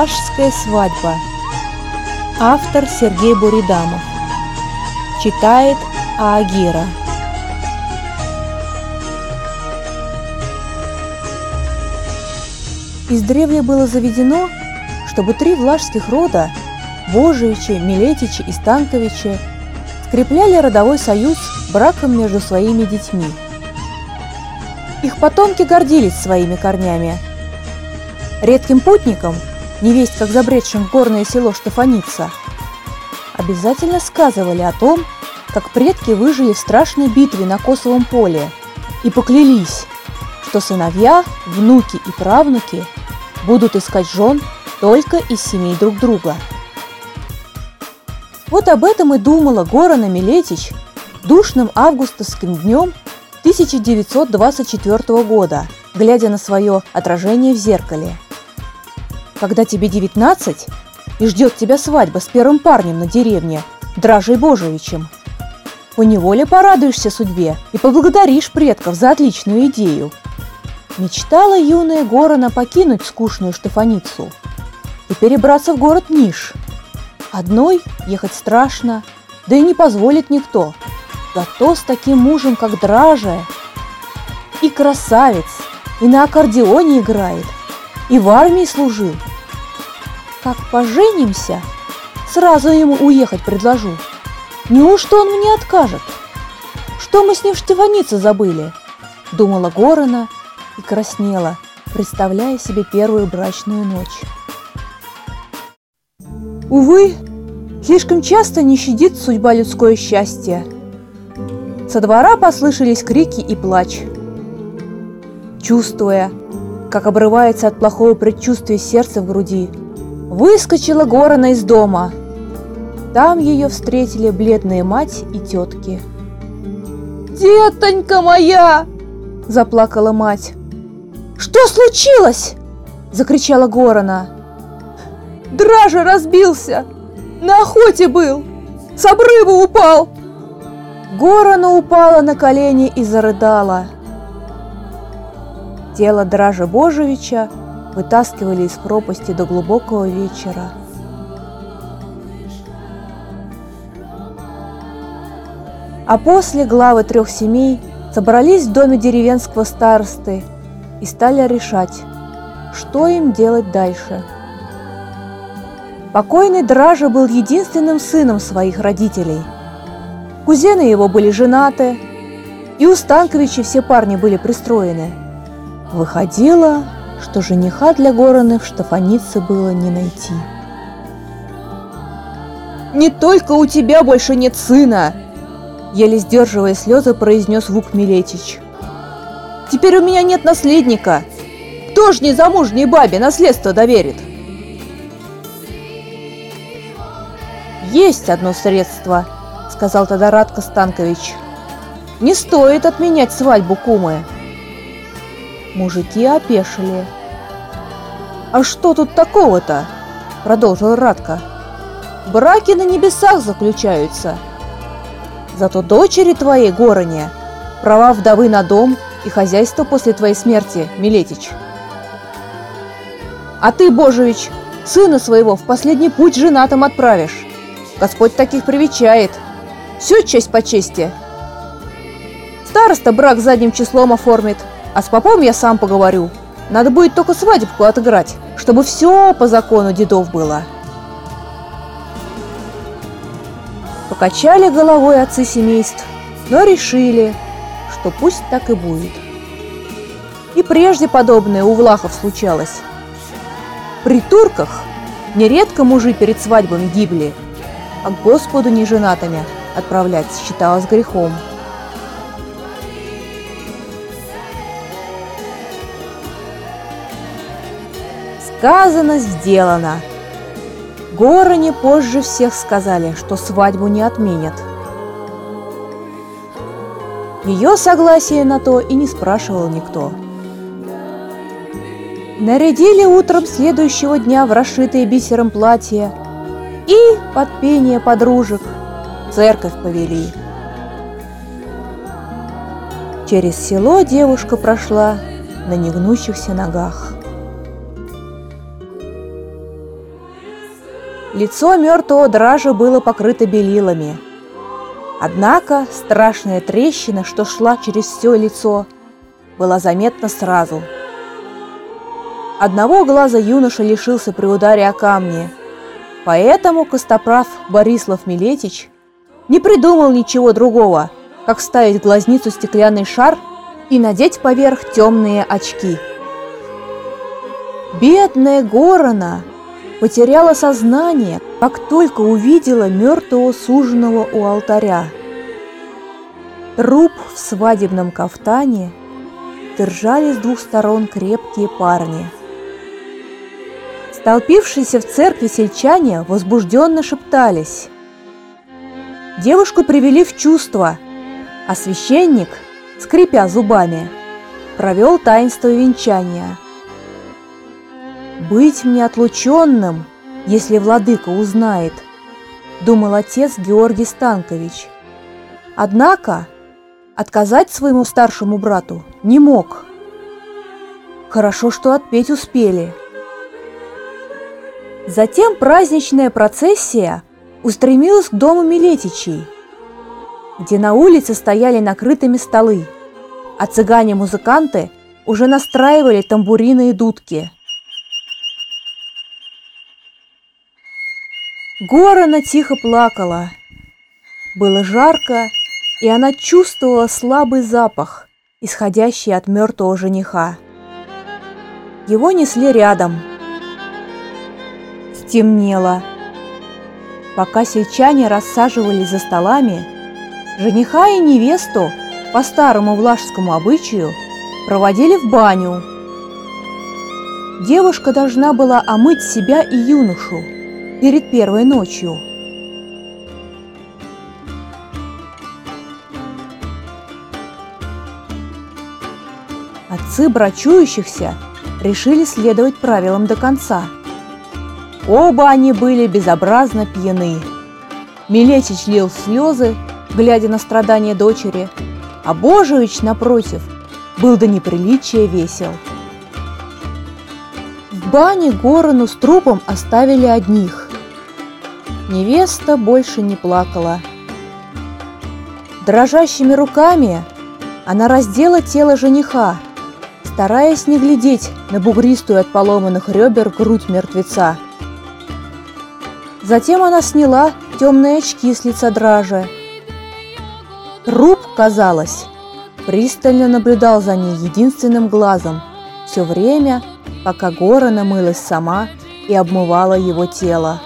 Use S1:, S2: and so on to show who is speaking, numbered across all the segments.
S1: Влажская свадьба. Автор Сергей Буридамов. Читает Аагира. Издревле было заведено, чтобы три влажских рода – Божевичи, Милетичи и Станковичи – скрепляли родовой союз браком между своими детьми. Их потомки гордились своими корнями. Редким путникам – невесть как забредшим в горное село Штефаница, обязательно сказывали о том, как предки выжили в страшной битве на Косовом поле и поклялись, что сыновья, внуки и правнуки будут искать жен только из семей друг друга. Вот об этом и думала Горана Милетич душным августовским днем 1924 года, глядя на свое отражение в зеркале – когда тебе 19 и ждет тебя свадьба с первым парнем на деревне, Дражей Божевичем. Поневоле порадуешься судьбе и поблагодаришь предков за отличную идею. Мечтала юная Горана покинуть скучную Штефаницу и перебраться в город Ниш. Одной ехать страшно, да и не позволит никто. Зато с таким мужем, как Дража, и красавец, и на аккордеоне играет, и в армии служил – как поженимся, сразу ему уехать предложу. Неужто он мне откажет? Что мы с ним в Штефанице забыли? Думала Горана и краснела, представляя себе первую брачную ночь. Увы, слишком часто не щадит судьба людское счастье. Со двора послышались крики и плач. Чувствуя, как обрывается от плохого предчувствия сердце в груди, Выскочила Горана из дома. Там ее встретили бледные мать и тетки. «Детонька моя!» – заплакала мать. «Что случилось?» – закричала Горана. «Дража разбился! На охоте был! С обрыва упал!» Горана упала на колени и зарыдала. Тело Дража Божевича вытаскивали из пропасти до глубокого вечера. А после главы трех семей собрались в доме деревенского старосты и стали решать, что им делать дальше. Покойный Дража был единственным сыном своих родителей. Кузены его были женаты, и у Станковича все парни были пристроены. Выходило, что жениха для Гораны в Штафанице было не найти. «Не только у тебя больше нет сына!» Еле сдерживая слезы, произнес Вук Милетич. «Теперь у меня нет наследника! Кто ж незамужней бабе наследство доверит?» «Есть одно средство», — сказал тогда Радко Станкович. «Не стоит отменять свадьбу кумы. Мужики опешили. «А что тут такого-то?» – продолжил Радко. «Браки на небесах заключаются. Зато дочери твоей, Гороне, права вдовы на дом и хозяйство после твоей смерти, Милетич. А ты, Божевич, сына своего в последний путь женатым отправишь. Господь таких привечает. Все честь по чести. Староста брак задним числом оформит, а с попом я сам поговорю. Надо будет только свадебку отыграть, чтобы все по закону дедов было. Покачали головой отцы семейств, но решили, что пусть так и будет. И прежде подобное у влахов случалось. При турках нередко мужи перед свадьбами гибли, а к Господу неженатыми отправлять считалось грехом – Сказано, сделано. Гороне позже всех сказали, что свадьбу не отменят. Ее согласие на то и не спрашивал никто. Нарядили утром следующего дня в расшитые бисером платье и под пение подружек церковь повели. Через село девушка прошла на негнущихся ногах. Лицо мертвого дража было покрыто белилами. Однако страшная трещина, что шла через все лицо, была заметна сразу. Одного глаза юноша лишился при ударе о камни, поэтому Костоправ Борислав Милетич не придумал ничего другого, как вставить в глазницу стеклянный шар и надеть поверх темные очки. Бедная Горона потеряла сознание, как только увидела мертвого суженого у алтаря. Труп в свадебном кафтане держали с двух сторон крепкие парни. Столпившиеся в церкви сельчане возбужденно шептались. Девушку привели в чувство, а священник, скрипя зубами, провел таинство венчания – «Быть мне отлученным, если владыка узнает», – думал отец Георгий Станкович. Однако отказать своему старшему брату не мог. Хорошо, что отпеть успели. Затем праздничная процессия устремилась к дому Милетичей, где на улице стояли накрытыми столы, а цыгане-музыканты уже настраивали тамбурины и дудки – Горана тихо плакала. Было жарко, и она чувствовала слабый запах, исходящий от мертвого жениха. Его несли рядом. Стемнело. Пока сельчане рассаживались за столами, жениха и невесту по старому влажскому обычаю проводили в баню. Девушка должна была омыть себя и юношу – перед первой ночью. Отцы брачующихся решили следовать правилам до конца. Оба они были безобразно пьяны. Милетич лил слезы, глядя на страдания дочери, а Божевич, напротив, был до неприличия весел. В бане Горону с трупом оставили одних. Невеста больше не плакала. Дрожащими руками она раздела тело жениха, стараясь не глядеть на бугристую от поломанных ребер грудь мертвеца. Затем она сняла темные очки с лица дража. Труп, казалось, пристально наблюдал за ней единственным глазом все время, пока Гора намылась сама и обмывала его тело.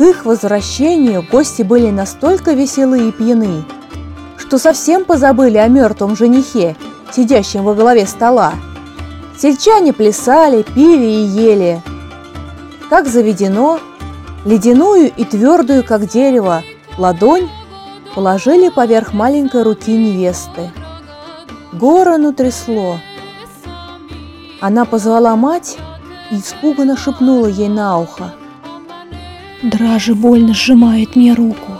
S1: К их возвращению гости были настолько веселы и пьяны, что совсем позабыли о мертвом женихе, сидящем во главе стола. Сельчане плясали, пили и ели. Как заведено, ледяную и твердую, как дерево, ладонь положили поверх маленькой руки невесты. Горону трясло. Она позвала мать и испуганно шепнула ей на ухо – Дрожи больно сжимает мне руку.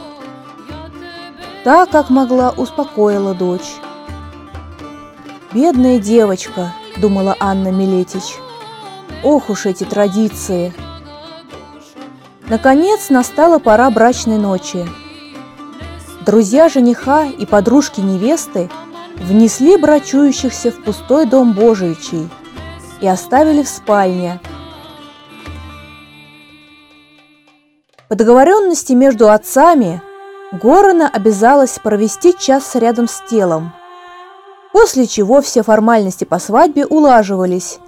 S1: Так, как могла, успокоила дочь. «Бедная девочка», — думала Анна Милетич. «Ох уж эти традиции!» Наконец настала пора брачной ночи. Друзья жениха и подружки невесты внесли брачующихся в пустой дом Божиичей и оставили в спальне – По договоренности между отцами Горана обязалась провести час рядом с телом, после чего все формальности по свадьбе улаживались,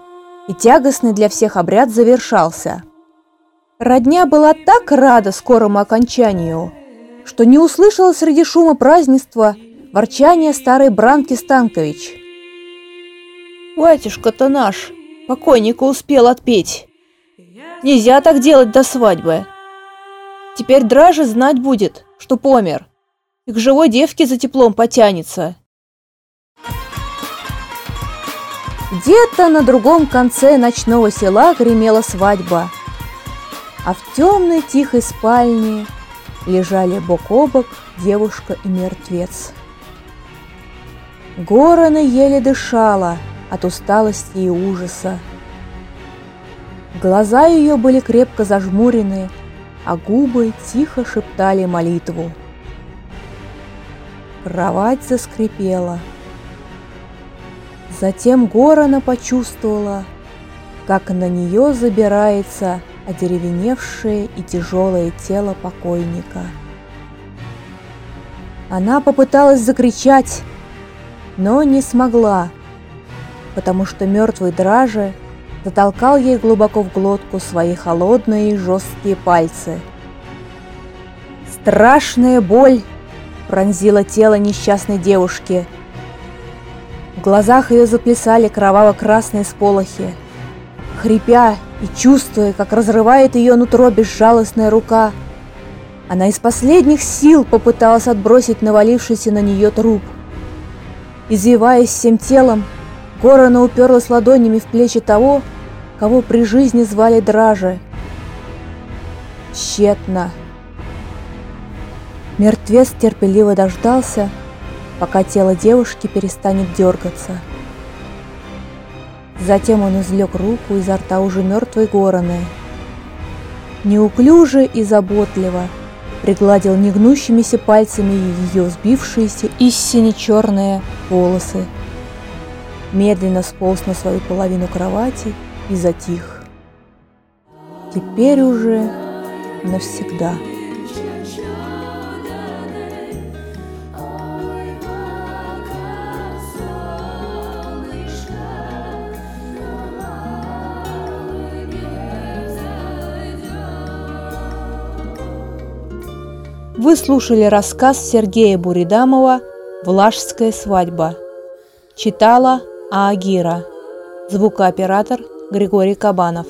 S1: и тягостный для всех обряд завершался. Родня была так рада скорому окончанию, что не услышала среди шума празднества ворчания старой Бранки Станкович. «Батюшка-то наш, покойника успел отпеть. Нельзя так делать до свадьбы. Теперь Дража знать будет, что помер, и к живой девке за теплом потянется. Где-то на другом конце ночного села гремела свадьба, а в темной тихой спальне лежали бок о бок девушка и мертвец. Горана еле дышала от усталости и ужаса. Глаза ее были крепко зажмурены, а губы тихо шептали молитву. Кровать заскрипела. Затем Горана почувствовала, как на нее забирается одеревеневшее и тяжелое тело покойника. Она попыталась закричать, но не смогла, потому что мертвый Драже затолкал ей глубоко в глотку свои холодные и жесткие пальцы. Страшная боль пронзила тело несчастной девушки. В глазах ее заплясали кроваво-красные сполохи. Хрипя и чувствуя, как разрывает ее нутро безжалостная рука, она из последних сил попыталась отбросить навалившийся на нее труп. Извиваясь всем телом, Горана уперлась ладонями в плечи того, кого при жизни звали Дражи. Тщетно. Мертвец терпеливо дождался, пока тело девушки перестанет дергаться. Затем он извлек руку изо рта уже мертвой Гороны. Неуклюже и заботливо пригладил негнущимися пальцами ее сбившиеся из сине-черные волосы. Медленно сполз на свою половину кровати и затих. Теперь уже навсегда. Вы слушали рассказ Сергея Буридамова «Влажская свадьба». Читала Аагира. Звукооператор Григорий Кабанов.